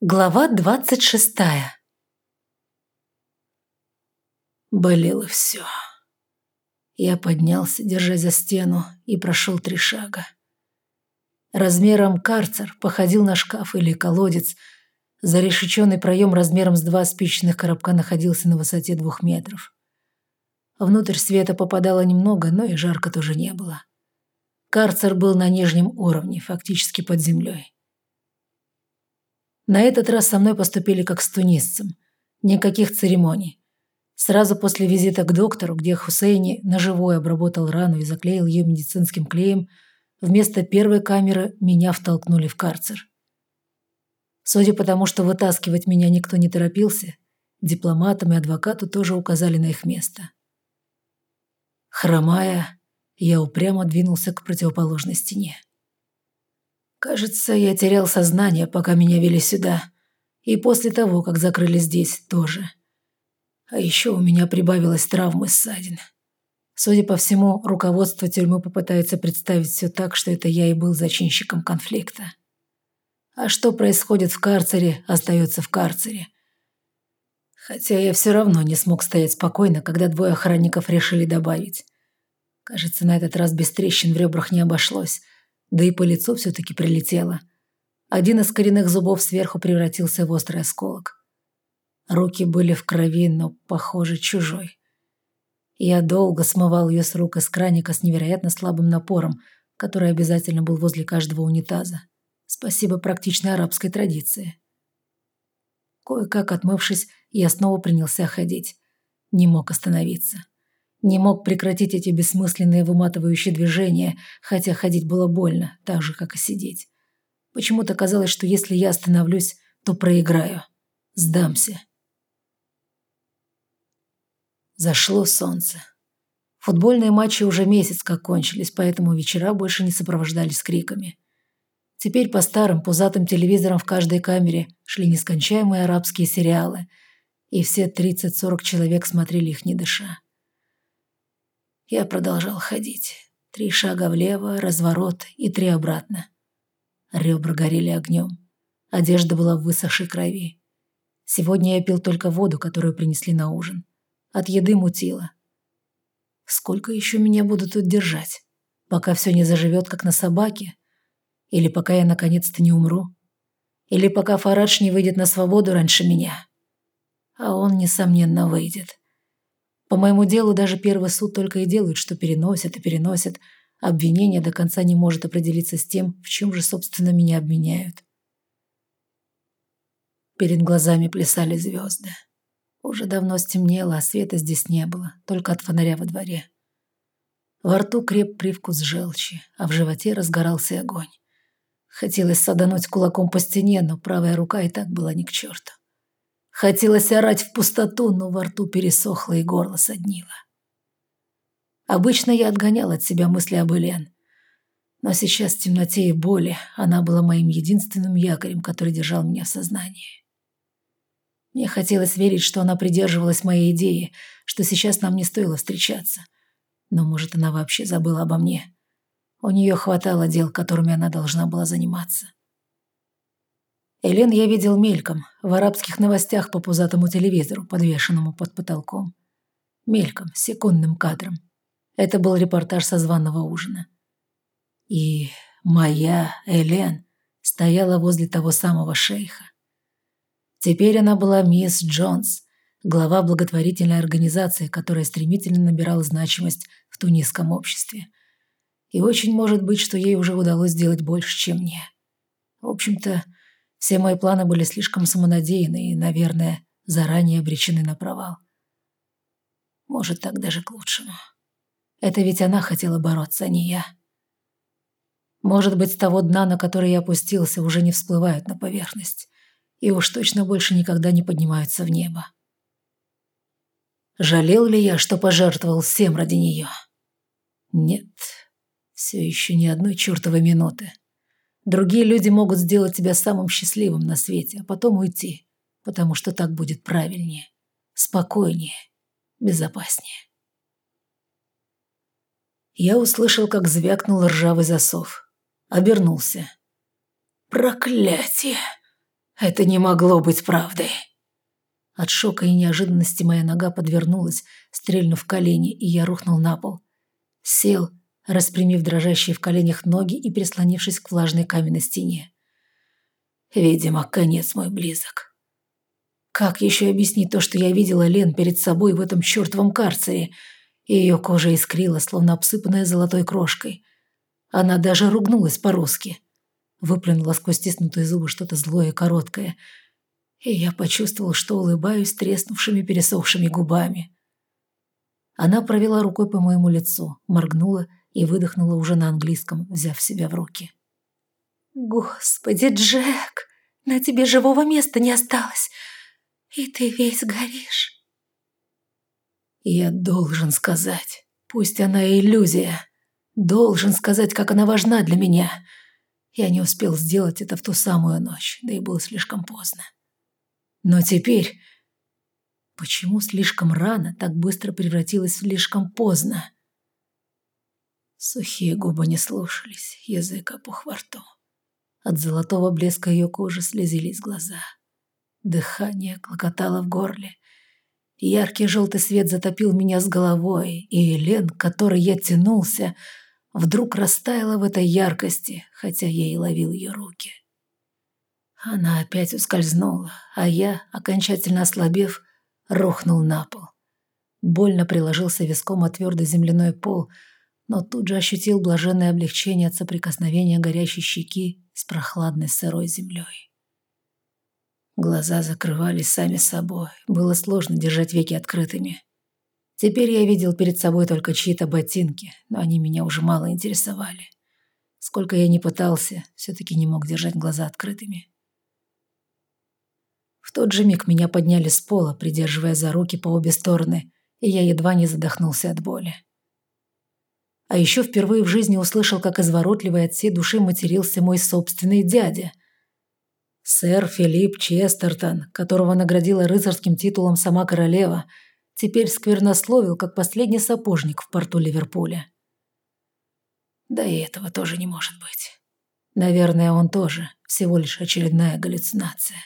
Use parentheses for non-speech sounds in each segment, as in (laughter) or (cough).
Глава двадцать шестая Болело все. Я поднялся, держась за стену, и прошел три шага. Размером карцер походил на шкаф или колодец. Зарешеченный проем размером с два спичечных коробка находился на высоте двух метров. Внутрь света попадало немного, но и жарко тоже не было. Карцер был на нижнем уровне, фактически под землей. На этот раз со мной поступили как с тунисцем. Никаких церемоний. Сразу после визита к доктору, где Хусейни ножевой обработал рану и заклеил ее медицинским клеем, вместо первой камеры меня втолкнули в карцер. Судя по тому, что вытаскивать меня никто не торопился, дипломатам и адвокату тоже указали на их место. Хромая, я упрямо двинулся к противоположной стене. Кажется, я терял сознание, пока меня вели сюда. И после того, как закрыли здесь, тоже. А еще у меня прибавилось травмы ссадин. Судя по всему, руководство тюрьмы попытается представить все так, что это я и был зачинщиком конфликта. А что происходит в карцере, остается в карцере. Хотя я все равно не смог стоять спокойно, когда двое охранников решили добавить. Кажется, на этот раз без трещин в ребрах не обошлось – да и по лицу все-таки прилетело. Один из коренных зубов сверху превратился в острый осколок. Руки были в крови, но, похоже, чужой. Я долго смывал ее с рук из краника с невероятно слабым напором, который обязательно был возле каждого унитаза. Спасибо практичной арабской традиции. Кое-как отмывшись, я снова принялся ходить. Не мог остановиться. Не мог прекратить эти бессмысленные выматывающие движения, хотя ходить было больно, так же, как и сидеть. Почему-то казалось, что если я остановлюсь, то проиграю. Сдамся. Зашло солнце. Футбольные матчи уже месяц как кончились, поэтому вечера больше не сопровождались криками. Теперь по старым пузатым телевизорам в каждой камере шли нескончаемые арабские сериалы, и все 30-40 человек смотрели их не дыша. Я продолжал ходить. Три шага влево, разворот и три обратно. Ребра горели огнем. Одежда была в высохшей крови. Сегодня я пил только воду, которую принесли на ужин. От еды мутило. Сколько еще меня будут тут держать? Пока все не заживет, как на собаке? Или пока я наконец-то не умру? Или пока Фарадж не выйдет на свободу раньше меня? А он, несомненно, выйдет. По моему делу даже первый суд только и делает, что переносит и переносит. Обвинение до конца не может определиться с тем, в чем же, собственно, меня обвиняют. Перед глазами плясали звезды. Уже давно стемнело, а света здесь не было, только от фонаря во дворе. Во рту креп привкус желчи, а в животе разгорался огонь. Хотелось садануть кулаком по стене, но правая рука и так была ни к черту. Хотелось орать в пустоту, но во рту пересохло и горло соднило. Обычно я отгонял от себя мысли об Элен. Но сейчас в темноте и боли она была моим единственным якорем, который держал меня в сознании. Мне хотелось верить, что она придерживалась моей идеи, что сейчас нам не стоило встречаться. Но, может, она вообще забыла обо мне. У нее хватало дел, которыми она должна была заниматься. Элен я видел мельком, в арабских новостях по пузатому телевизору, подвешенному под потолком. Мельком, секундным кадром. Это был репортаж со званого ужина. И моя Элен стояла возле того самого шейха. Теперь она была мисс Джонс, глава благотворительной организации, которая стремительно набирала значимость в тунисском обществе. И очень может быть, что ей уже удалось сделать больше, чем мне. В общем-то, все мои планы были слишком самонадеянны и, наверное, заранее обречены на провал. Может, так даже к лучшему. Это ведь она хотела бороться, а не я. Может быть, с того дна, на который я опустился, уже не всплывают на поверхность. И уж точно больше никогда не поднимаются в небо. Жалел ли я, что пожертвовал всем ради нее? Нет, все еще ни одной чертовой минуты. Другие люди могут сделать тебя самым счастливым на свете, а потом уйти, потому что так будет правильнее, спокойнее, безопаснее. Я услышал, как звякнул ржавый засов. Обернулся. Проклятие! Это не могло быть правдой. От шока и неожиданности моя нога подвернулась, стрельнув в колени, и я рухнул на пол. Сел, распрямив дрожащие в коленях ноги и прислонившись к влажной каменной стене. Видимо, конец мой близок. Как еще объяснить то, что я видела Лен перед собой в этом чертовом карцере? Ее кожа искрила, словно обсыпанная золотой крошкой. Она даже ругнулась по-русски. Выплюнула сквозь стиснутые зубы что-то злое и короткое. И я почувствовал, что улыбаюсь треснувшими пересохшими губами. Она провела рукой по моему лицу, моргнула и выдохнула уже на английском, взяв себя в руки. «Господи, Джек, на тебе живого места не осталось, и ты весь горишь». «Я должен сказать, пусть она иллюзия, должен сказать, как она важна для меня. Я не успел сделать это в ту самую ночь, да и было слишком поздно. Но теперь... Почему слишком рано так быстро превратилось в слишком поздно?» Сухие губы не слушались, язык опух во рту. От золотого блеска ее кожи слезились глаза. Дыхание клокотало в горле. Яркий желтый свет затопил меня с головой, и Элен, к которой я тянулся, вдруг растаяла в этой яркости, хотя я и ловил ее руки. Она опять ускользнула, а я, окончательно ослабев, рухнул на пол. Больно приложился виском о твердый земляной пол, но тут же ощутил блаженное облегчение от соприкосновения горящей щеки с прохладной сырой землей. Глаза закрывались сами собой, было сложно держать веки открытыми. Теперь я видел перед собой только чьи-то ботинки, но они меня уже мало интересовали. Сколько я ни пытался, все-таки не мог держать глаза открытыми. В тот же миг меня подняли с пола, придерживая за руки по обе стороны, и я едва не задохнулся от боли. А еще впервые в жизни услышал, как изворотливый от всей души матерился мой собственный дядя. Сэр Филипп Честертон, которого наградила рыцарским титулом сама королева, теперь сквернословил, как последний сапожник в порту Ливерпуля. Да и этого тоже не может быть. Наверное, он тоже всего лишь очередная галлюцинация.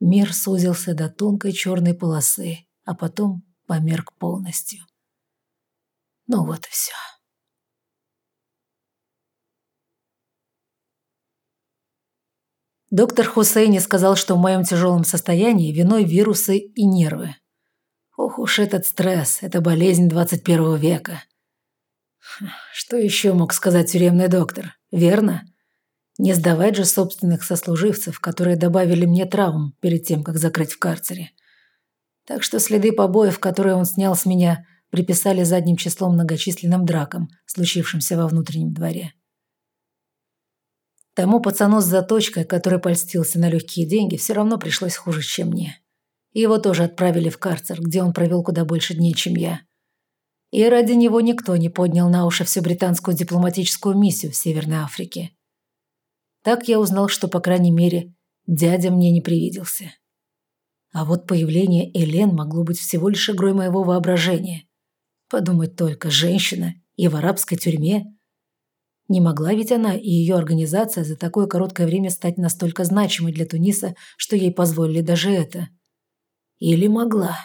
Мир сузился до тонкой черной полосы, а потом померк полностью. Ну вот и все. Доктор Хусейни сказал, что в моем тяжелом состоянии виной вирусы и нервы. Ох уж этот стресс, это болезнь 21 века. Что еще мог сказать тюремный доктор, верно? Не сдавать же собственных сослуживцев, которые добавили мне травм перед тем, как закрыть в карцере. Так что следы побоев, которые он снял с меня, приписали задним числом многочисленным дракам, случившимся во внутреннем дворе. Тому пацану с заточкой, который польстился на легкие деньги, все равно пришлось хуже, чем мне. Его тоже отправили в карцер, где он провел куда больше дней, чем я. И ради него никто не поднял на уши всю британскую дипломатическую миссию в Северной Африке. Так я узнал, что, по крайней мере, дядя мне не привиделся. А вот появление Элен могло быть всего лишь игрой моего воображения. Подумать только, женщина и в арабской тюрьме. Не могла ведь она и ее организация за такое короткое время стать настолько значимой для Туниса, что ей позволили даже это. Или могла?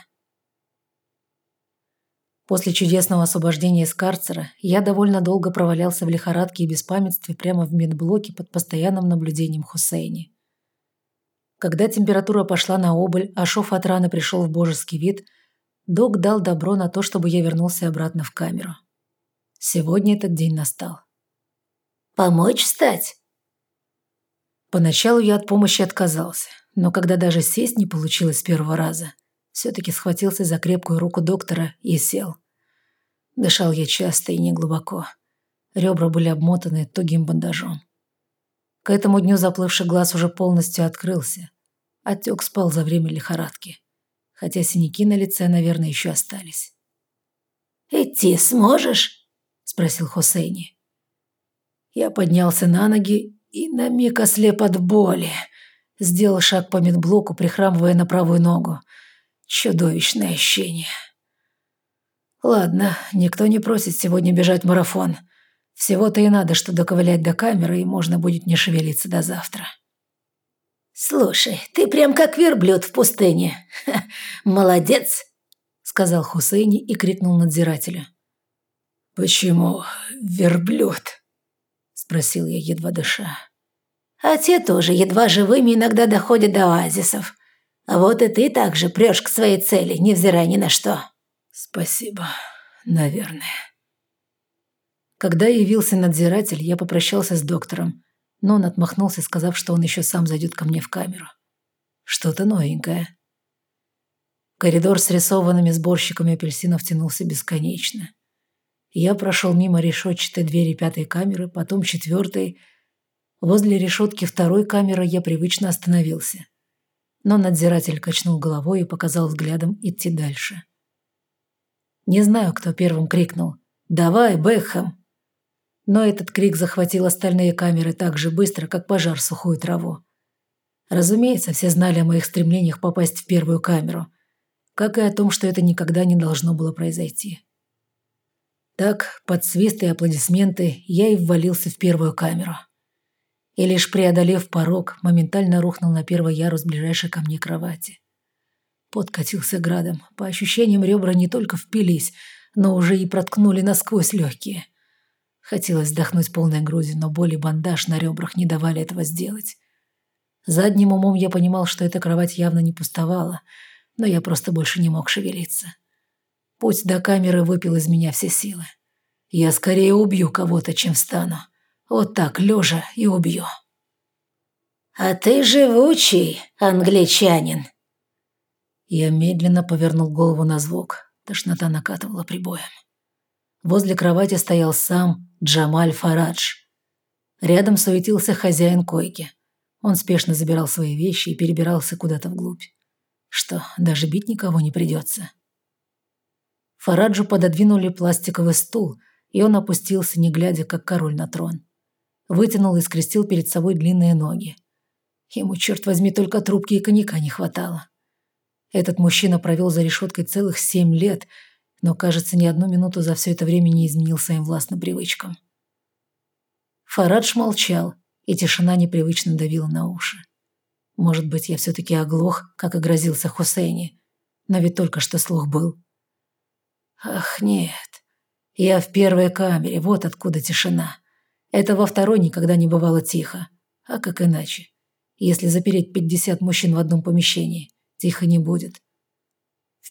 После чудесного освобождения из карцера я довольно долго провалялся в лихорадке и беспамятстве прямо в медблоке под постоянным наблюдением Хусейни. Когда температура пошла на убыль, а шов от раны пришел в божеский вид – Док дал добро на то, чтобы я вернулся обратно в камеру. Сегодня этот день настал. «Помочь встать?» Поначалу я от помощи отказался, но когда даже сесть не получилось с первого раза, все-таки схватился за крепкую руку доктора и сел. Дышал я часто и неглубоко. Ребра были обмотаны тугим бандажом. К этому дню заплывший глаз уже полностью открылся. Отек спал за время лихорадки хотя синяки на лице, наверное, еще остались. «Идти сможешь?» – спросил Хусейни. Я поднялся на ноги и на миг ослеп от боли. Сделал шаг по медблоку, прихрамывая на правую ногу. Чудовищное ощущение. Ладно, никто не просит сегодня бежать марафон. Всего-то и надо, что доковылять до камеры, и можно будет не шевелиться до завтра. «Слушай, ты прям как верблюд в пустыне. Ха, (laughs) молодец!» — сказал Хусейни и крикнул надзирателю. «Почему верблюд?» — спросил я, едва дыша. «А те тоже едва живыми иногда доходят до оазисов. А вот и ты также прешь к своей цели, невзирая ни на что». «Спасибо, наверное». Когда явился надзиратель, я попрощался с доктором, но он отмахнулся, сказав, что он еще сам зайдет ко мне в камеру. Что-то новенькое. Коридор с рисованными сборщиками апельсинов тянулся бесконечно. Я прошел мимо решетчатой двери пятой камеры, потом четвертой. Возле решетки второй камеры я привычно остановился. Но надзиратель качнул головой и показал взглядом идти дальше. Не знаю, кто первым крикнул «Давай, Бэкхэм!» Но этот крик захватил остальные камеры так же быстро, как пожар сухую траву. Разумеется, все знали о моих стремлениях попасть в первую камеру, как и о том, что это никогда не должно было произойти. Так, под свист и аплодисменты, я и ввалился в первую камеру. И лишь преодолев порог, моментально рухнул на первый ярус ближайшей ко мне кровати. Пот катился градом. По ощущениям, ребра не только впились, но уже и проткнули насквозь легкие. Хотелось вдохнуть полной грудью, но боль и бандаж на ребрах не давали этого сделать. Задним умом я понимал, что эта кровать явно не пустовала, но я просто больше не мог шевелиться. Путь до камеры выпил из меня все силы. Я скорее убью кого-то, чем встану. Вот так, лежа, и убью. «А ты живучий, англичанин!» Я медленно повернул голову на звук. Тошнота накатывала прибоем. Возле кровати стоял сам Джамаль Фарадж. Рядом суетился хозяин койки. Он спешно забирал свои вещи и перебирался куда-то вглубь. Что, даже бить никого не придется. Фараджу пододвинули пластиковый стул, и он опустился, не глядя, как король на трон. Вытянул и скрестил перед собой длинные ноги. Ему, черт возьми, только трубки и коньяка не хватало. Этот мужчина провел за решеткой целых семь лет – но, кажется, ни одну минуту за все это время не изменил своим властным привычкам. Фарадж молчал, и тишина непривычно давила на уши. Может быть, я все-таки оглох, как и грозился Хусейни, но ведь только что слух был. Ах, нет. Я в первой камере, вот откуда тишина. Это во второй никогда не бывало тихо. А как иначе? Если запереть пятьдесят мужчин в одном помещении, тихо не будет.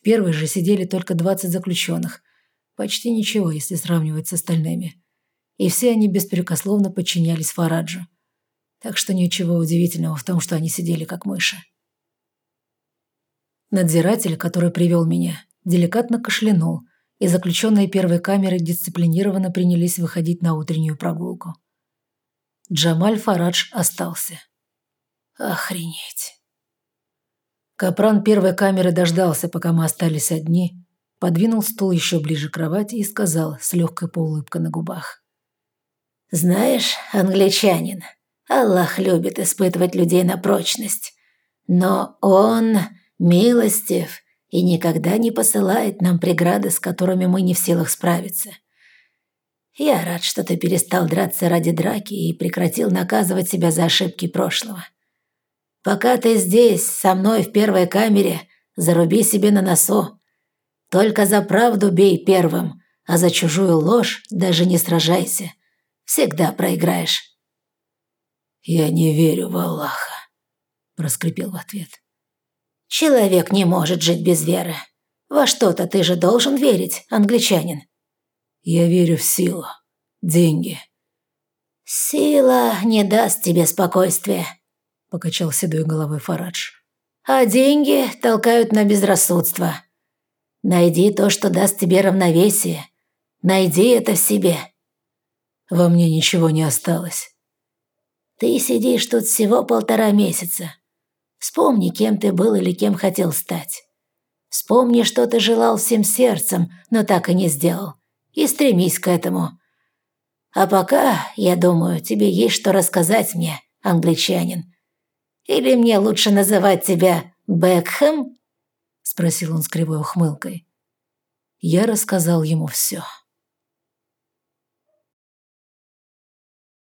Первой же сидели только 20 заключенных. Почти ничего, если сравнивать с остальными. И все они беспрекословно подчинялись Фараджу. Так что ничего удивительного в том, что они сидели как мыши. Надзиратель, который привел меня, деликатно кашлянул, и заключенные первой камеры дисциплинированно принялись выходить на утреннюю прогулку. Джамаль Фарадж остался. Охренеть. Капран первой камеры дождался, пока мы остались одни, подвинул стул еще ближе к кровати и сказал с легкой полуулыбкой на губах. «Знаешь, англичанин, Аллах любит испытывать людей на прочность, но Он милостив и никогда не посылает нам преграды, с которыми мы не в силах справиться. Я рад, что ты перестал драться ради драки и прекратил наказывать себя за ошибки прошлого. Пока ты здесь, со мной в первой камере, заруби себе на носу. Только за правду бей первым, а за чужую ложь даже не сражайся. Всегда проиграешь». «Я не верю в Аллаха», – проскрипел в ответ. «Человек не может жить без веры. Во что-то ты же должен верить, англичанин». «Я верю в силу, деньги». «Сила не даст тебе спокойствия», покачал седой головой Фарадж. «А деньги толкают на безрассудство. Найди то, что даст тебе равновесие. Найди это в себе». «Во мне ничего не осталось». «Ты сидишь тут всего полтора месяца. Вспомни, кем ты был или кем хотел стать. Вспомни, что ты желал всем сердцем, но так и не сделал. И стремись к этому. А пока, я думаю, тебе есть что рассказать мне, англичанин, или мне лучше называть тебя Бекхэм?» – спросил он с кривой ухмылкой. Я рассказал ему все.